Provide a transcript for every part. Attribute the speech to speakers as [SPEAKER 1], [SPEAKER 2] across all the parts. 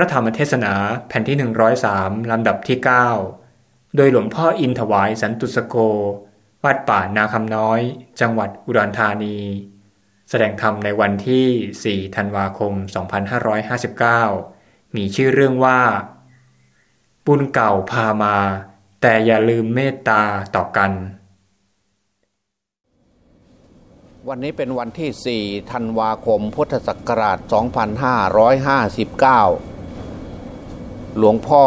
[SPEAKER 1] พระธรรมเทศนาแผ่นที่ 103 ลำดับที่ 9 โดยหลวงพ่ออินถวายสันตุสโก วัดป่านาคำน้อย จังหวัดอุดรธานี แสดงธรรมในวันที่ 4 ธันวาคม 2559 มีชื่อเรื่องว่า บุญเก่าพามา แต่อย่าลืมเมตตาต่อกัน
[SPEAKER 2] วันนี้เป็นวันที่ 4 ธันวาคม พุทธศักราช 2559 หลวงพ่อ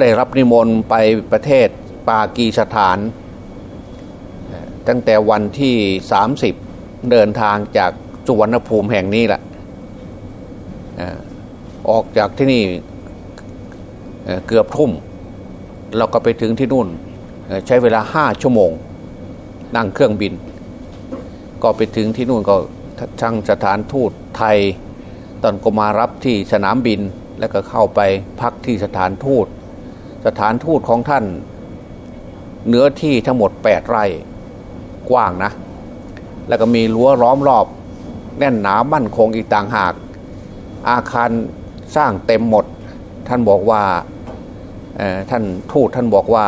[SPEAKER 2] ได้รับนิมนต์ไปประเทศปากีสถาน ตั้งแต่วันที่ 30 เดินทางจากสุวรรณภูมิแห่งนี้แหละออกจากที่นี่เกือบทุ่ม เราก็ไปถึงที่นู่นใช้เวลา5ชั่วโมง นั่งเครื่องบิน ก็ไปถึงที่นู่นก็ช่างสถานทูตไทย ตอนก็มารับที่สนามบิน แล้วก็เข้าไปพักที่สถานทูต สถานทูตของท่านเนื้อที่ทั้งหมด 8 ไร่กว้างนะ แล้วก็มีรั้วล้อมรอบ แน่นหนามั่นคงอีกต่างหาก อาคารสร้างเต็มหมด ท่านบอกว่าท่านทูตท่านบอกว่า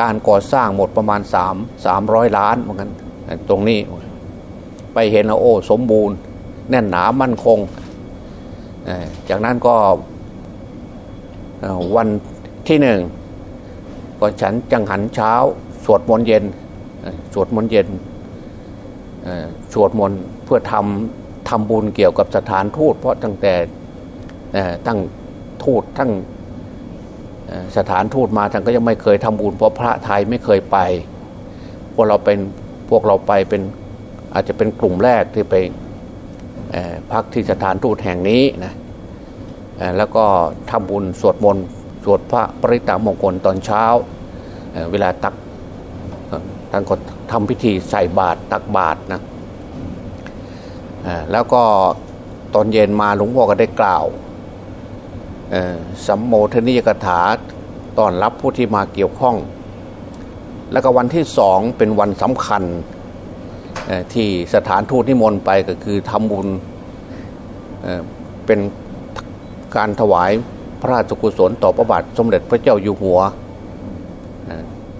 [SPEAKER 2] การก่อสร้างหมดประมาณ 3 300 ล้านเหมือนกันตรงนี้ ไปเห็นแล้วโอ้สมบูรณ์ แน่นหนามั่นคง จากนั้นก็วันที่หนึ่งก็ฉันจังหันเช้า สวดมนต์เย็นสวดมนต์เย็นสวดมนต์เพื่อทำทำบุญเกี่ยวกับสถานทูต เพราะตั้งแต่ตั้งทูตทั้งสถานทูตมาท่านก็ยังไม่เคยทำบุญเพราะพระไทยไม่เคยไป พวกเราเป็นพวกเราไปเป็นอาจจะเป็นกลุ่มแรกที่ไป พักที่สถานทูตแห่งนี้นะแล้วก็ทำบุญสวดมนต์สวดพระปริตามงคลตอนเช้าเเวลาตักท่านก็ทำพิธีใส่บาตรตักบาตรนะแล้วก็ตอนเย็นมาหลวงพ่อก็ได้กล่าวสัมโมทนิยกถาตอนรับผู้ที่มาเกี่ยวข้อง แล้วก็วันที่สองเป็นวันสำคัญ ที่สถานทูตนิมนต์ไปก็คือทำบุญเป็นการถวายพระราชกุศลต่อพระบาทสมเด็จพระเจ้าอยู่หัว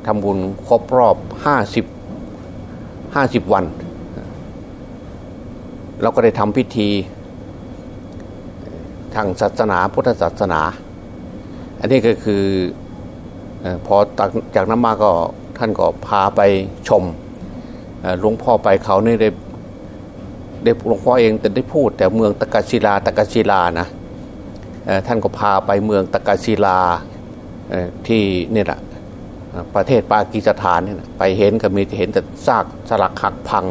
[SPEAKER 2] ทำบุญครบรอบห้าสิบห้าสิบวัน เราก็ได้ทำพิธีทางศาสนาพุทธศาสนา อันนี้ก็คือพอจากนั้นมาก็ท่านก็พาไปชม หลวงพ่อไปเขาเนี่ได้ได้หลวงพ่อเองแต่ได้พูด แต่เมืองตะกศิลาตะกศิลานะท่านก็พาไปเมืองตะกศิลาที่นี่แหละประเทศปากีสถานเนี่ยไปเห็นก็มีเห็นแต่ซากสลักหักพัง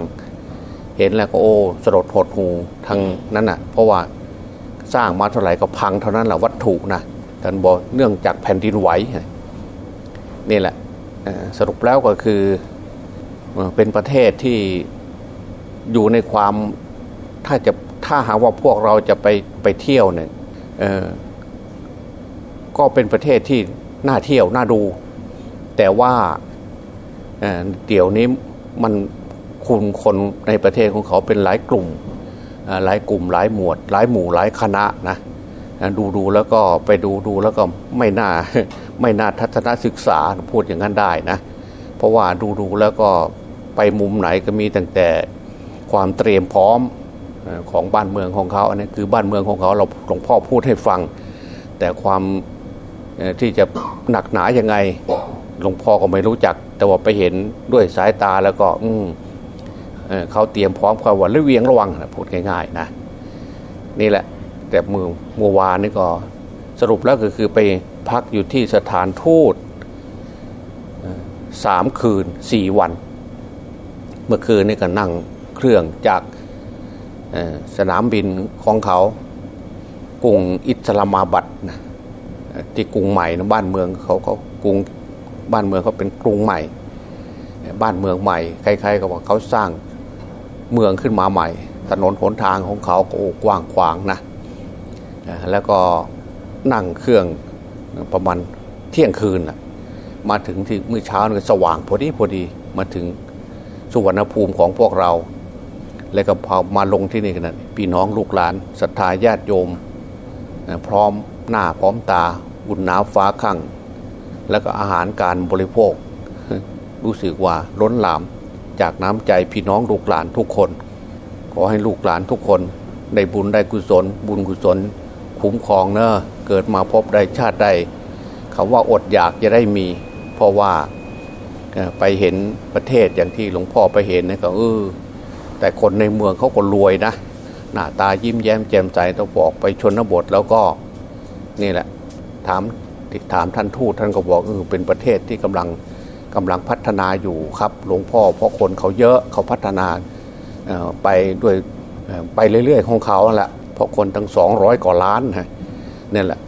[SPEAKER 2] เห็นแล้วก็โอ้สลดหดหูทางนั้นอะ เพราะว่าสร้างมาเท่าไหร่ก็พังเท่านั้นแหละวัตถุนะท่านบอกเนื่องจากแผ่นดินไหวนี่แหละสรุปแล้วก็คือ เป็นประเทศที่อยู่ในความถ้าจะถ้าหาว่าพวกเราจะไปไปเที่ยวเนี่ยก็เป็นประเทศที่น่าเที่ยวน่าดู แต่ว่าเดี๋ยวนี้มันคุณคนในประเทศของเขาเป็นหลายกลุ่มหลายกลุ่มหลายหมวด หลายหมู่หลายคณะนะดูดูแล้วก็ไปดูดูแล้วก็ไม่น่าไม่น่าทัศนศึกษาพูดอย่างนั้นได้นะ เพราะว่าดูดูแล้วก็ ไปมุมไหนก็มีตั้งแต่ความเตรียมพร้อมของบ้านเมืองของเขาอันนี้คือบ้านเมืองของเขาเราหลวงพ่อพูดให้ฟัง แต่ความที่จะหนักหนายังไงหลวงพ่อก็ไม่รู้จัก แต่ว่าไปเห็นด้วยสายตาแล้วก็ อืเขาเตรียมพร้อมความว่าเวียงระวังพูดง่ายๆนะนี่แหละ แต่มือเมื่อวานนี่ก็สรุปแล้วก็คือไปพักอยู่ที่สถานทูตสามคืนสี่วัน มื่อคืนนี่ก็นั่งเครื่องจากสนามบินของเขากรุงอิสลามาบัดนะที่กรุงใหม่นะบ้านเมืองเขาเขากรุงบ้านเมืองเขาเป็นกรุงใหม่ บ้านเมืองใหม่ใครๆก็บอกเขาสร้างเมืองขึ้นมาใหม่ ถนนหนทางของเขาก็กว้างขวางนะแล้วก็นั่งเครื่องประมาณเที่ยงคืนมาถึงที่เมื่อเช้าเนี่ยสว่างพอดีพอดีมาถึง สุวรรณภูมิของพวกเรา แล้วก็พอมาลงที่นี่กันนะพี่น้องลูกหลานศรัทธาญาติโยม พร้อมหน้าพร้อมตาบุญหนาวฟ้าขังแล้วก็อาหารการบริโภค รู้สึกว่าล้นหลามจากน้ำใจพี่น้องลูกหลานทุกคน ขอให้ลูกหลานทุกคนได้บุญได้กุศล บุญกุศลคุ้มครองเนอะเกิดมาพบได้ชาติใดคำว่าอดอยากจะได้มี เพราะว่า ไปเห็นประเทศอย่างที่หลวงพ่อไปเห็นนะก็เออแต่คนในเมืองเขาก็รวยนะหน้าตายิ้มแย้มแจ่มใสต้องบอกไปชนบทแล้วก็นี่แหละ ถามถามท่านทูตท่านก็บอกเออเป็นประเทศที่กำลังกำลังพัฒนาอยู่ครับหลวงพ่อเพราะคนเขาเยอะเขาพัฒนาไปด้วยไปเรื่อยๆของเขาแหละเพราะคนทั้งสองร้อยกว่าล้านนะนี่แหละ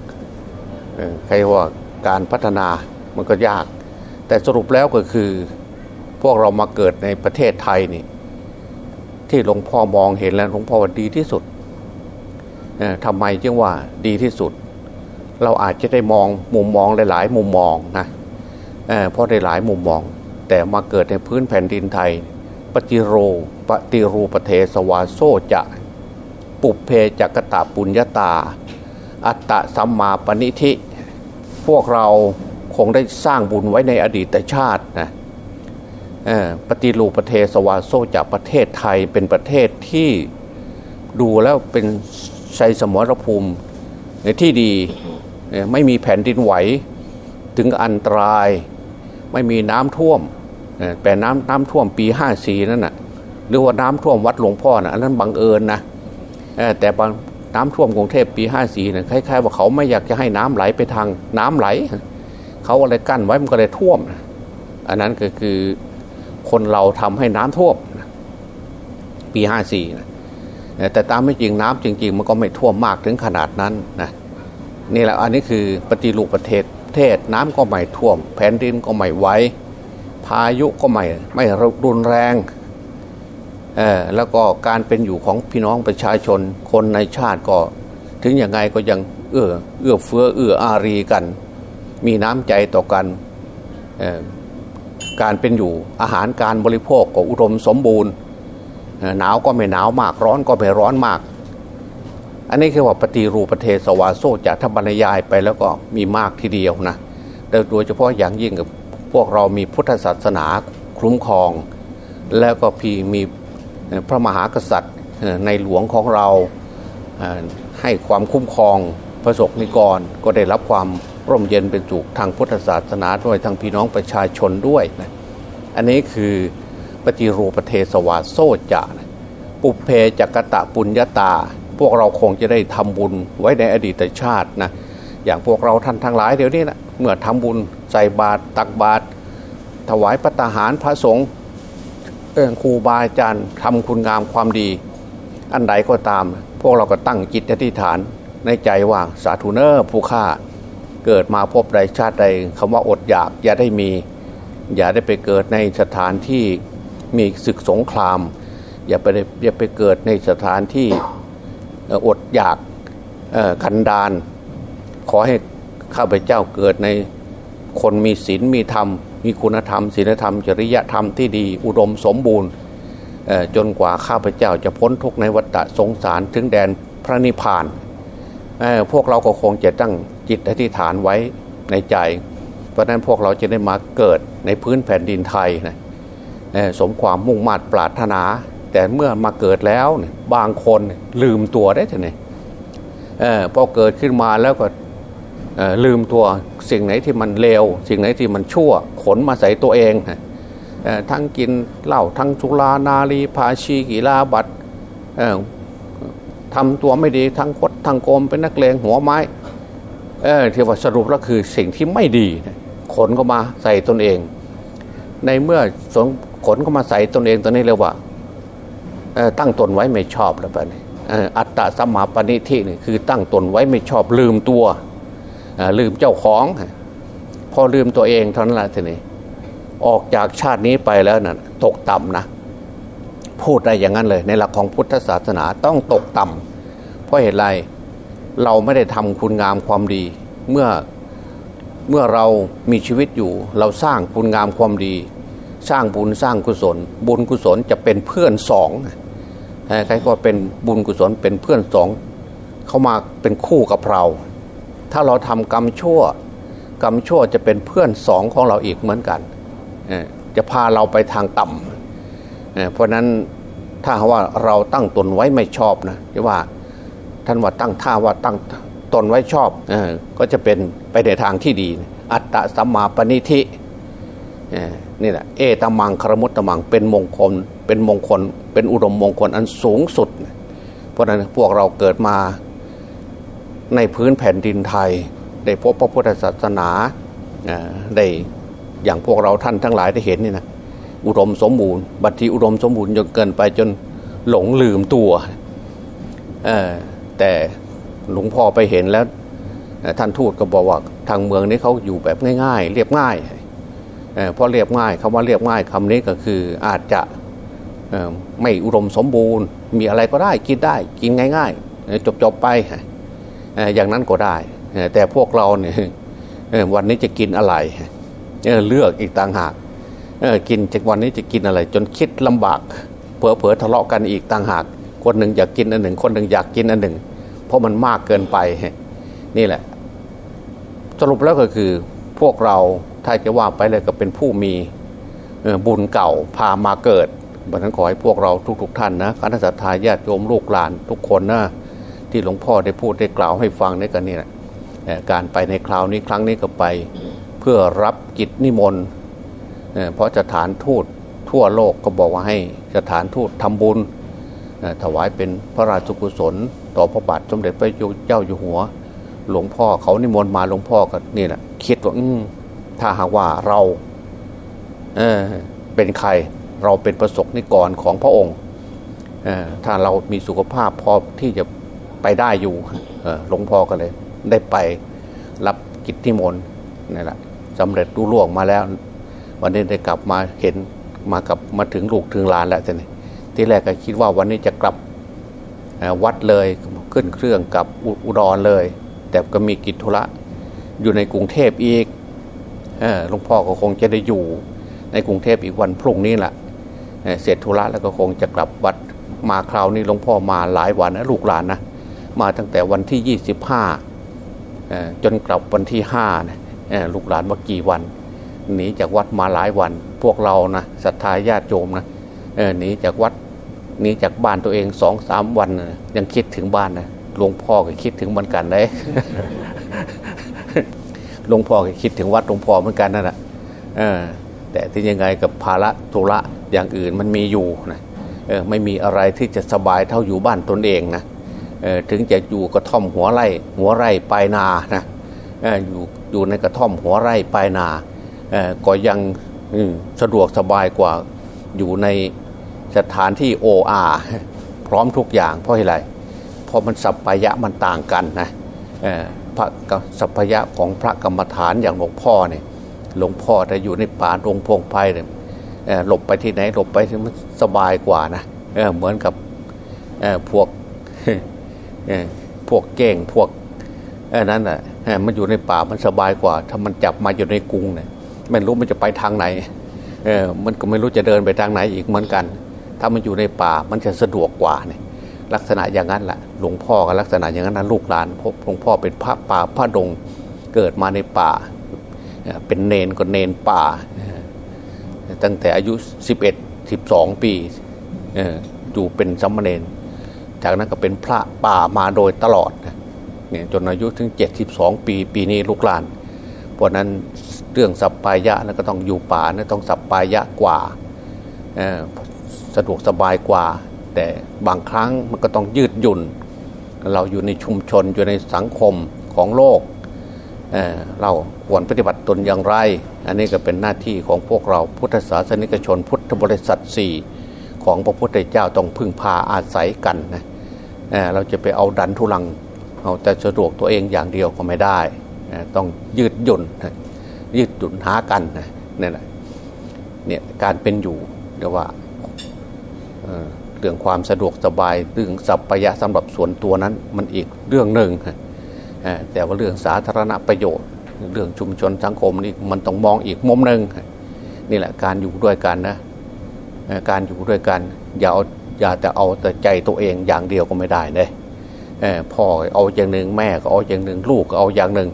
[SPEAKER 2] ใครว่าการพัฒนามันก็ยาก แต่สรุปแล้วก็คือพวกเรามาเกิดในประเทศไทยนี่ที่หลวงพ่อมองเห็นแล้วหลวงพ่อว่าดีที่สุดทำไมจึงว่าดีที่สุด เราอาจจะได้มองมุมมองหลาย ๆ มุมมองนะเพราะได้หลายมุมมอง แต่มาเกิดในพื้นแผ่นดินไทย ปฏิโรปฏิรูปเทสวาโซจะปุเพจักตะปุญญาตา อัตตะสัมมาปณิธิ พวกเรา คงได้สร้างบุญไว้ในอดีตชาตินะปฏิรูปเทสวาโซจากประเทศไทยเป็นประเทศที่ดูแล้วเป็นชัยสมรภูมิในที่ดีไม่มีแผ่นดินไหวถึงอันตรายไม่มีน้ำท่วมแต่น้ำน้ำท่วมปีห้าสี่นั่นนะหรือว่าน้ำท่วมวัดหลวงพ่อนะอันนั้นบังเอิญนะแต่น้ำท่วมกรุงเทพปีห้าสี่ะคล้ายๆว่าเขาไม่อยากจะให้น้ำไหลไปทางน้ำไหล เขาอะไรกั้นไว้มันก็เลยท่วม อันนั้นก็คือคนเราทำให้น้ำท่วมปีห้าสี่นะแต่ตามไม่จริงน้ำจริง ๆ มันก็ไม่ท่วมมากถึงขนาดนั้นนะนี่แหละอันนี้คือปฏิรูปประเทศเทศน้ำก็ไม่ท่วม แผ่นดินก็ไม่ไหวพายุก็ไม่ไม่รุนแรงเออแล้วก็การเป็นอยู่ของพี่น้องประชาชนคนในชาติก็ ถึงยังไงก็ยังเอื้อเอื้อเฟื้อเอื้ออารีกัน มีน้ำใจต่อกันการเป็นอยู่อาหารการบริโภคก็อุดมสมบูรณ์หนาวก็ไม่หนาวมากร้อนก็ไม่ร้อนมาก อันนี้คือว่าปฏิรูปประเทศสวาโซจะทบรรยายไปแล้วก็มีมากทีเดียวนะโดยเฉพาะอย่างยิ่งกับพวกเรามีพุทธศาสนาคุ้มครอง แล้วก็พีมีพระมหากษัตริย์ในหลวงของเราให้ความคุ้มครองพระสกนิกรก็ได้รับความ ร่มเย็นเป็นสุขทางพุทธศาสนาด้วยทางพี่น้องประชาชนด้วยนะอันนี้คือปฏิรูปเทศวาโซจะนะปุเพจักตะปุญญาตา พวกเราคงจะได้ทำบุญไว้ในอดีตชาตินะอย่างพวกเราท่านทั้งหลายเดี๋ยวนี้นะเมื่อทำบุญใส่บาตรตักบาตรถวายพระตาหารพระสงฆ์เอื้องครูบาอาจารย์ทำคุณงามความดี อันใดก็ตาม พวกเราก็ตั้งจิตอธิษฐานในใจว่าสาธุเนอร์ผู้ฆ่า เกิดมาพบใดชาติใดคำว่าอดอยากอย่าได้มี อย่าได้ไปเกิดในสถานที่มีศึกสงคราม อย่าไปอย่าไปเกิดในสถานที่อดอยากกันดาน ขอให้ข้าพเจ้าเกิดในคนมีศีลมีธรรม มีคุณธรรมศีลธรรม จริยธรรมที่ดีอุดมสมบูรณ์จนกว่าข้าพเจ้าจะพ้นทุกในวัฏสงสารถึงแดนพระนิพพาน พวกเราก็คงจะตั้งจิตอธิษฐานไว้ในใจ เพราะนั้นพวกเราจะได้มาเกิดในพื้นแผ่นดินไทยนะสมความมุ่งมั่นปรารถนา แต่เมื่อมาเกิดแล้วบางคนลืมตัวได้ทไหนพอเกิดขึ้นมาแล้วก็ลืมตัวสิ่งไหนที่มันเลวสิ่งไหนที่มันชั่ว ขนมาใส่ตัวเองทั้งกินเหล้าทั้งชุลานาลีภาชีกีลาบัต ทำตัวไม่ดีทั้งคดทั้งโกมเป็นนักเลงหัวไม้เออที่ว่าสรุปแล้วคือสิ่งที่ไม่ดีขนก็มาใส่ตนเอง ในเมื่อสนขนก็มาใส่ตนเองตัวนี้เรียกว่าตั้งตนไว้ไม่ชอบแล้วไปอัตตะสมาปณิทินี่คือตั้งตนไว้ไม่ชอบลืมตัวลืมเจ้าของ พอลืมตัวเองเท่านั้นแหละทีนี้ออกจากชาตินี้ไปแล้วนะ่ะตกต่ำนะ พูดได้อย่างนั้นเลย ในหลักของพุทธศาสนาต้องตกต่ำเพราะเหตุไรเราไม่ได้ทำคุณงามความดีเมื่อเมื่อเรามีชีวิตอยู่ เราสร้างคุณงามความดี สร้างบุญสร้างกุศล บุญกุศลจะเป็นเพื่อนสองใครก็เป็นบุญกุศลเป็นเพื่อนสองเข้ามาเป็นคู่กับเราถถ้าเราทำกรรมชั่ว กรรมชั่วจะเป็นเพื่อนสองของเราอีกเหมือนกันจะพาเราไปทางต่ำ เพราะนั้นถ้าว่าเราตั้งตนไว้ไม่ชอบนะที่ว่าท่านว่าตั้งท่าว่าตั้งตนไว้ชอบก็จะเป็นไปในทางที่ดี อัตตะสัมมาปณิธินี่แหละเอตมังครมุตตมังเป็นมงคล เป็นมงคล เป็นอุดมมงคลอันสูงสุด เพราะนั้นพวกเราเกิดมาในพื้นแผ่นดินไทย ได้พบพระพุทธศาสนาได้อย่างพวกเราท่านทั้งหลายได้เห็นนี่นะ อุดมสมบูรณ์ บัตรทีอุดมสมบูรณ์จนเกินไปจนหลงลืมตัวแต่หลวงพ่อไปเห็นแล้วท่านทูตก็บอกว่าทางเมืองนี้เขาอยู่แบบง่าย ๆ เรียบง่ายเพราะเรียบง่ายคำว่าเรียบง่ายคำนี้ก็คืออาจจะไม่อุดมสมบูรณ์ มีอะไรก็ได้กินได้กินง่าย ๆ จบๆไปอย่างนั้นก็ได้ แต่พวกเราเนี่ยวันนี้จะกินอะไรเลือกอีกต่างหาก กินจากวันนี้จะกินอะไร จนคิดลำบากเผลอๆทะเลาะกันอีกต่างหาก คนหนึ่งอยากกินอันหนึ่ง คนหนึ่งอยากกินอันหนึ่ง เพราะมันมากเกินไป นี่แหละ สรุปแล้วก็คือพวกเราถ้าจะว่าไปเลยก็เป็นผู้มีบุญเก่าพามาเกิดบันนั้นขอให้พวกเราทุกๆทท่านนะคณะสัตยาญาติโยมลูกหลานทุกคนนะที่หลวงพ่อได้พูดได้กล่าวให้ฟังนี่กันนี่แหละการไปในคราวนี้ครั้งนี้ก็ไป เพื่อรับกิจนิมนต์ เพราะสถานทูตทั่วโลกก็บอกว่าให้สถานทูตทำบุญถวายเป็นพระราชกุศล ต่อพระบาทสมเด็จพระเจ้าอยู่หัว หลวงพ่อเขานิมนต์มาหลวงพ่อก็นี่แหละคิดว่าถ้าหากว่าเราเเป็นใครเราเป็นประสบนิกรของพระองค์ถ้าเรามีสุขภาพพอที่จะไปได้อยู่หลวงพ่อก็เลย ได้ไปรับกิจที่มนนี่แหละสำเร็จรู้ล่วงมาแล้ว วันนี้ได้กลับมาเห็นมากับมาถึงลูกถึงลานแล้วท่านที่แรกก็คิดว่าวันนี้จะกลับวัดเลยขึ้นเครื่องกับอุดรเลย แต่ก็มีกิจธุระอยู่ในกรุงเทพอีกหลวงพ่อก็คงจะได้อยู่ในกรุงเทพอีกวันพรุ่งนี้แหละเสร็จธุระแล้วก็คงจะกลับวัดมาคราวนี้หลวงพ่อมาหลายวันนะลูกหลานนะมาตั้งแต่วันที่ยี่สิบห้าจนกลับวันที่ห้านะลูกหลานมากี่วัน หนีจากวัดมาหลายวัน พวกเรานะศรัทธาญาติโยมนะหนีจากวัดหนีจากบ้านตัวเองสองสามวันนะยังคิดถึงบ้านนะหลวงพ่อก็คิดถึงเหมือนกันเลยหลวงพ่อก็คิดถึงวัดหลวงพ่อเหมือนกันนั่นแหละแต่ที่ยังไงกับภาระธุระอย่างอื่นมันมีอยู่นะไม่มีอะไรที่จะสบายเท่าอยู่บ้านตนเองนะถึงจะอยู่กระท่อมหัวไร่ หัวไร่ปลายนานะอยู่อยู่ในกระท่อมหัวไร่ปลายนา ก็ยังสะดวกสบายกว่าอยู่ในสถานที่โออาพร้อมทุกอย่างเพราะอะไรเพราะมันสัพพยะมันต่างกันนะพระสัพพยะของพระกรรมฐานอย่างหลวงพ่อเนี่ยหลวงพ่อจะอยู่ในป่าดงพงไพ่เนี่ยหลบไปที่ไหนหลบไปที่มันสบายกว่านะเเหมือนกับพวกพวกเก่งพวกนั้นอะมันอยู่ในป่ามันสบายกว่า ถ้ามันจับมาอยู่ในกรุงเนี่ย ไม่รู้มันจะไปทางไหนเออมันก็ไม่รู้จะเดินไปทางไหนอีกเหมือนกัน ถ้ามันอยู่ในป่ามันจะสะดวกกว่าเนี่ยลักษณะอย่างนั้นแหละหลวงพ่อก็ลักษณะอย่างนั้นนะลูกหลานพบหลวงพ่อเป็นพระป่าพระดงเกิดมาในป่า เป็นเนนก็เนนป่า ตั้งแต่อายุ 11 12 ปีอยู่เป็นสัมมาเนนจากนั้นก็เป็นพระป่ามาโดยตลอดเนี่ยจนอายุถึง 72 ปี ปีนี้ลูกหลาน เพราะนั้นเรื่องสัปปายะนะก็ต้องอยู่ป่านะต้องสัปปายะกว่าสะดวกสบายกว่า แต่บางครั้งมันก็ต้องยืดหยุ่น เราอยู่ในชุมชนอยู่ในสังคมของโลกเเราควรปฏิบัติตนอย่างไร อันนี้ก็เป็นหน้าที่ของพวกเราพุทธศาสนิกชน พุทธบริษัทสี่ของพระพุทธเจ้าต้องพึ่งพาอาศัยกันนะเเราจะไปเอาดันทุลังเอาแต่สะดวกตัวเองอย่างเดียวก็ไม่ได้ ต้องยืดหยุ่นยืดหยุ่นหากันนี่แหละเนี่ยการเป็นอยู่เรียกว่าเรื่องความสะดวกสบายเรื่องสัพพยะสำหรับส่วนตัวนั้นมันอีกเรื่องหนึ่งแต่ว่าเรื่องสาธารณประโยชน์ เรื่องชุมชนสังคมนี่มันต้องมองอีกมุมหนึ่งนี่แหละการอยู่ด้วยกันนะการอยู่ด้วยกันอย่าเอาอย่าแต่เอาแต่ใจตัวเองอย่างเดียวก็ไม่ได้เลยพ่อเอาอย่างหนึ่งแม่ก็เอาอย่างหนึ่งลูกก็เอาอย่างหนึ่ง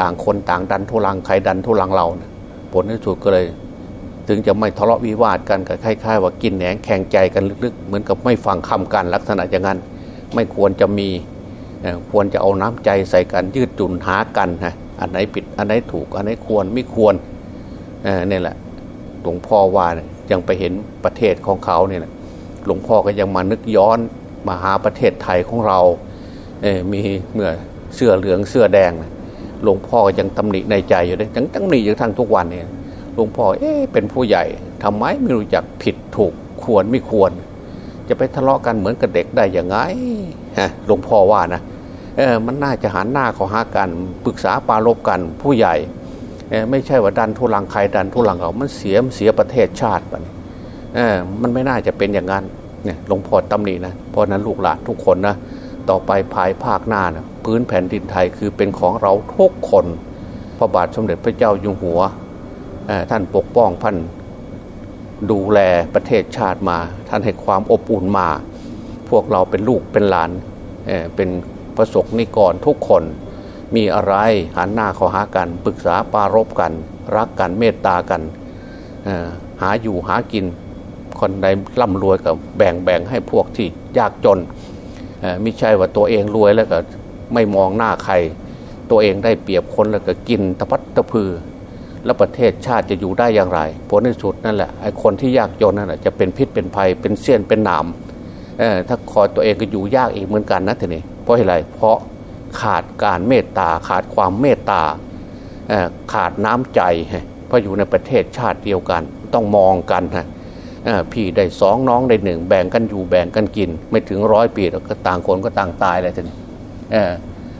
[SPEAKER 2] ต่างคนต่างดันทุลังใครดันทุลังเรานะผลที่สุดก็เลย ถึงจะไม่ทะเลาะวิวาทกันกับคล้ายๆ ว่ากินแหนงแข่งใจกันลึกๆ เหมือนกับไม่ฟังคำกันลักษณะอย่างนั้น ไม่ควรจะมีควรจะเอาน้ำใจใส่กันยืดจุนหากันนะอันไหนผิดอันไหนถูกอันไหนควรไม่ควรเนี่ยแหละหลวงพ่อว่ายังไปเห็นประเทศของเขาเนี่ยหลวงพ่อก็ยังมานึกย้อนมาหาประเทศไทยของเราเมีเมื่อเสื้อเหลืองเสื้อแดง หลวงพ่อยังตำหนิในใจอยู่เลยยังตำหนิอยู่ทั้งทุกวันเนี่ยหลวงพ่อเอ๊เป็นผู้ใหญ่ทำไมไม่รู้จักผิดถูกควรไม่ควร จะไปทะเลาะกันเหมือนกับเด็กได้ย่างไงฮะหลวงพ่อว่านะเออมันน่าจะหันหน้าเขาหากันปรึกษาปาลบกันผู้ใหญ่ไม่ใช่ว่าดันทุลังใครดันทุลังเขามันเสียมเสียประเทศชาติไปเออมันไม่น่าจะเป็นอย่างนั้นเนี่ยหลวงพ่อตำหนินะเพราะนั้นลูกหลานทุกคนนะต่อไปภายภาคหน้านะ พื้นแผ่นดินไทยคือเป็นของเราทุกคน พระบาทสมเด็จพระเจ้าอยู่หัวท่านปกป้องท่านดูแลประเทศชาติมา ท่านให้ความอบอุ่นมา พวกเราเป็นลูกเป็นหลานเเป็นประสบนิกรทุกคนมีอะไรหันหน้าเข้าหากันปรึกษาปารบกัน รักกันเมตตากันหาอยู่หากิน คนใดร่ำรวยกับแบ่งแบ่งให้พวกที่ยากจนไม่ใช่ว่าตัวเองรวยแล้วก็ ไม่มองหน้าใคร ตัวเองได้เปรียบคนแล้วก็กินตะพัดตะพือ แล้วประเทศชาติจะอยู่ได้อย่างไร ผลในสุดนั่นแหละไอ้คนที่ยากจนนั่นแหละจะเป็นพิษเป็นภัยเป็นเสี้ยนเป็นหนามถ้าคอยตัวเองก็อยู่ยากอีกเหมือนกันนะทีนี้เพราะอะไรเพราะขาดการเมตตาขาดความเมตตาขาดน้ำใจเพราะอยู่ในประเทศชาติเดียวกัน ต้องมองกันนะพี่ได้สองน้องได้หนึ่งแบ่งกันอยู่แบ่งกันกิน ไม่ถึงร้อยปีแล้วก็ต่างคนก็ต่างตายเลยท่าน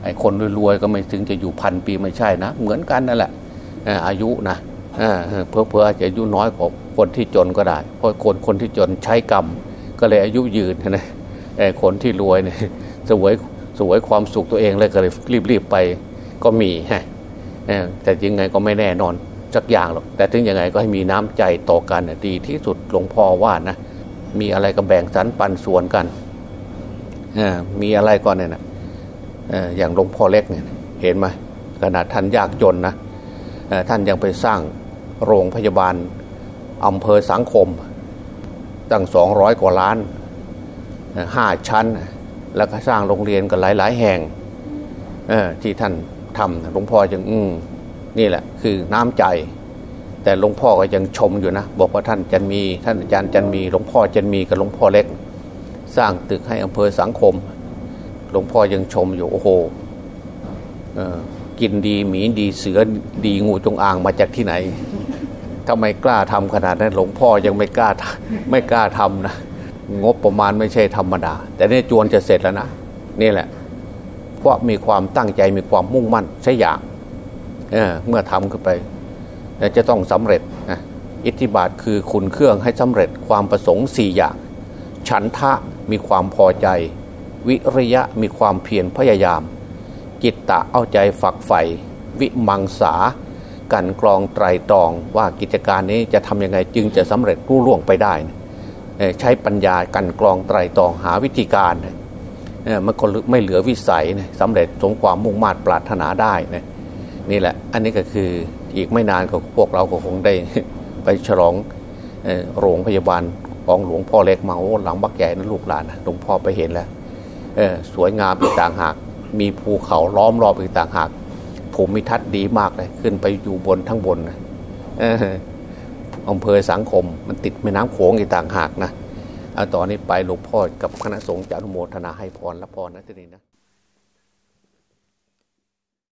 [SPEAKER 2] ไอ้คนรวยๆก็ไม่ถึงจะอยู่พันปีไม่ใช่นะ เหมือนกันนั่นแหละอายุนะเพื่อเพื่อจจะอายุน้อยกว่าคนที่จนก็ได้ เพราะคนคนที่จนใช้กรรม ก็เลยอายุยืนนะคนที่รวยเนี่ยสวยสวยความสุขตัวเองเลยก็เลยรีบๆไปก็มีฮะแต่ยังไงก็ไม่แน่นอนสักอย่างหรอกแต่ถึงยังไงก็ให้มีน้ำใจต่อกันดีที่สุดหลวงพ่อว่านะมีอะไรก็แบ่งสรรปันส่วนกันมีอะไรก่อนเนี่ยนะ อย่างหลวงพ่อเล็กเนี่ยเห็นไหมขนาดท่านยากจนนะท่านยังไปสร้างโรงพยาบาลอำเภอสังคม ตั้งสองร้อยกว่าล้านห้าชั้น แล้วก็สร้างโรงเรียนกันหลาย ๆ แห่งที่ท่านทำหลวงพ่อจึงอืนี่แหละคือน้ำใจ แต่หลวงพ่อก็ยังชมอยู่นะ บอกว่าท่านจันมี ท่านอาจารย์จันมีหลวงพ่อจันมีกับหลวงพ่อเล็ก สร้างตึกให้อำเภอสังคม หลวงพ่อยังชมอยู่ โอ้โหกินดีหมีดีเสือดีงูจงอางมาจากที่ไหนทำไมกล้าทำขนาดนั้นหลวงพ่อยังไม่กล้าไม่กล้าทำนะงบประมาณไม่ใช่ธรรมดา แต่นี่จวนจะเสร็จแล้วนะนี่แหละ เพราะมีความตั้งใจมีความมุ่งมั่นใช่อย่างเเมื่อทำขึ้นไปจะต้องสำเร็จนะอิทธิบาทคือคุณเครื่องให้สำเร็จความประสงค์สี่อย่าง ฉันทะมีความพอใจ วิริยะมีความเพียรพยายาม จิตตะเอาใจฝักใฝ่วิมังสา กันกรองไตรตรองว่ากิจการนี้จะทำยังไงจึงจะสำเร็จรุ่ล่วงไปได้ ใช้ปัญญากันกรองไตรตรองหาวิธีการมันก็ไม่เหลือวิสัยสำเร็จสมความมุ่งมา่ปรารถนาได้นี่แหละอันนี้ก็คืออีกไม่นานก็พวกเราก็คงได้ไปฉลองโรงพยาบาลของหลวงพ่อเล็กมาโอ้หลังบักใหญ่นะลูกหลานหลวงพ่อไปเห็นแล้ว สวยงามอีกต่างหาก มีภูเขาล้อมรอบอีกต่างหากภูมิทัศน์ดีมากเลยขึ้นไปอยู่บนทั้งบนนะอำเภอสังคมมันติดแม่น้ำโขงอีกต่างหากนะเอาตอนนี้ไปหลวงพ่อกับคณะสงฆ์จะอนุโมทนาให้พรและพรนะทีนี้นะ